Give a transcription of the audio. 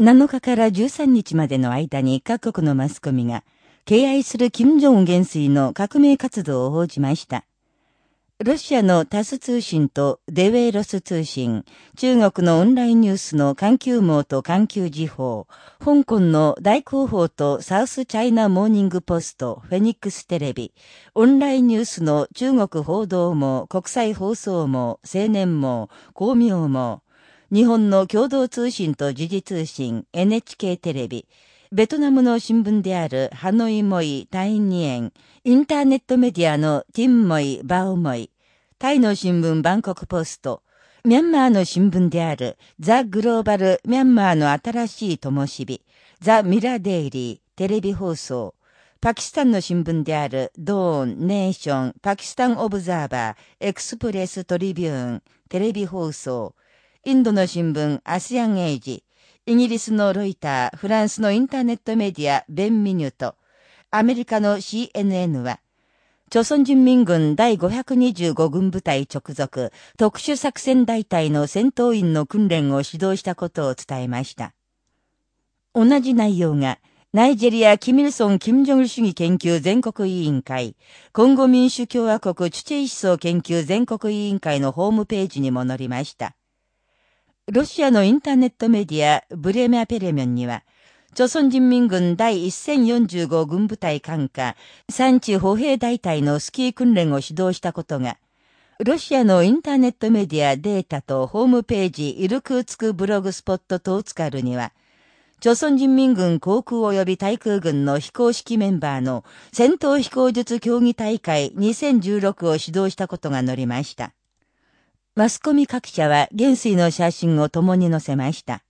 7日から13日までの間に各国のマスコミが、敬愛する金正恩元帥の革命活動を報じました。ロシアのタス通信とデウェイロス通信、中国のオンラインニュースの環球網と環球時報、香港の大広報とサウスチャイナモーニングポスト、フェニックステレビ、オンラインニュースの中国報道網、国際放送網、青年網、公明網、日本の共同通信と時事通信、NHK テレビ、ベトナムの新聞であるハノイモイ、タインニエン、インターネットメディアのティンモイ、バオモイ、タイの新聞バンコクポスト、ミャンマーの新聞であるザ・グローバル・ミャンマーの新しい灯火、ザ・ミラ・デイリー、テレビ放送、パキスタンの新聞であるドーン、ネーション、パキスタン・オブザーバー、エクスプレス・トリビューン、テレビ放送、インドの新聞アシアン・エイジ、イギリスのロイター、フランスのインターネットメディア、ベン・ミニュと、アメリカの CNN は、朝鮮人民軍第525軍部隊直属特殊作戦大隊の戦闘員の訓練を指導したことを伝えました。同じ内容が、ナイジェリア・キミルソン・キム・ジョン主義研究全国委員会、今後民主共和国チュチェイ思想研究全国委員会のホームページにも載りました。ロシアのインターネットメディア、ブレメアペレミョンには、朝鮮人民軍第1045軍部隊管下、産地歩兵大隊のスキー訓練を指導したことが、ロシアのインターネットメディアデータとホームページイルクーツクブログスポットトーツカルには、朝鮮人民軍航空及び対空軍の非公式メンバーの戦闘飛行術競技大会2016を指導したことが載りました。マスコミ各社は元帥の写真を共に載せました。